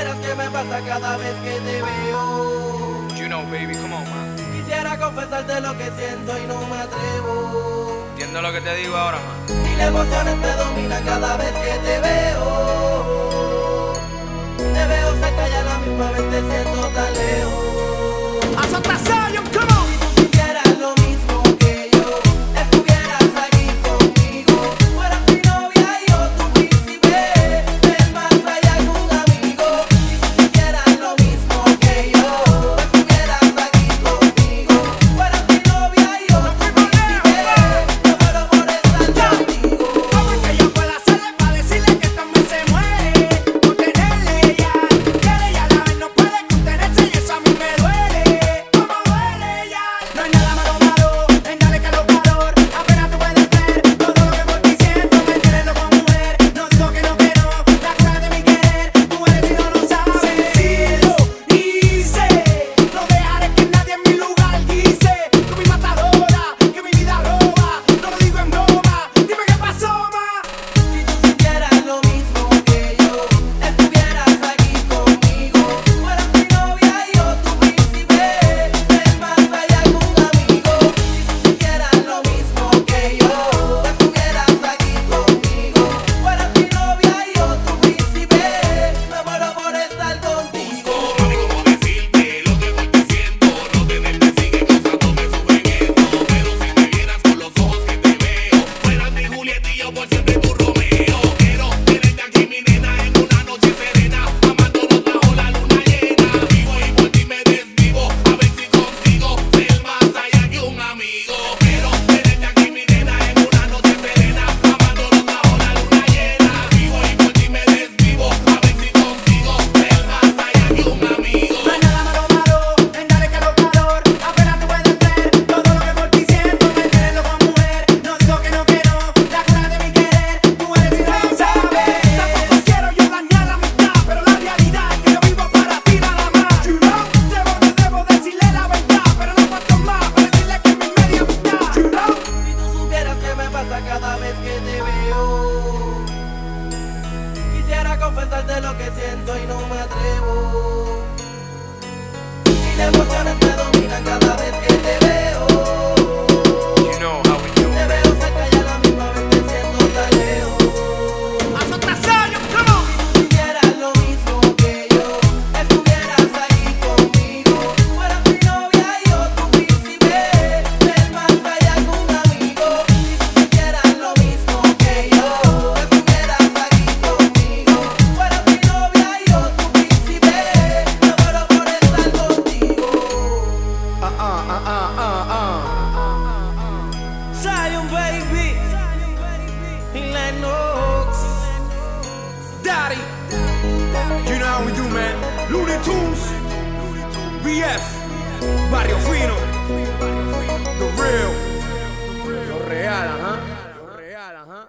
supieras que me pasa cada vez que te veo. You know, baby, come on, man. Quisiera confesarte lo que siento y no me atrevo. Entiendo lo que te digo ahora, man. Mil emociones me dominan cada vez que te veo. Te veo cerca y a la misma vez te siento tan lejos. Haz otra come on. confesarte lo que siento y no me atrevo. Sin emociones Looney Tunes, BF, Barrio Fino.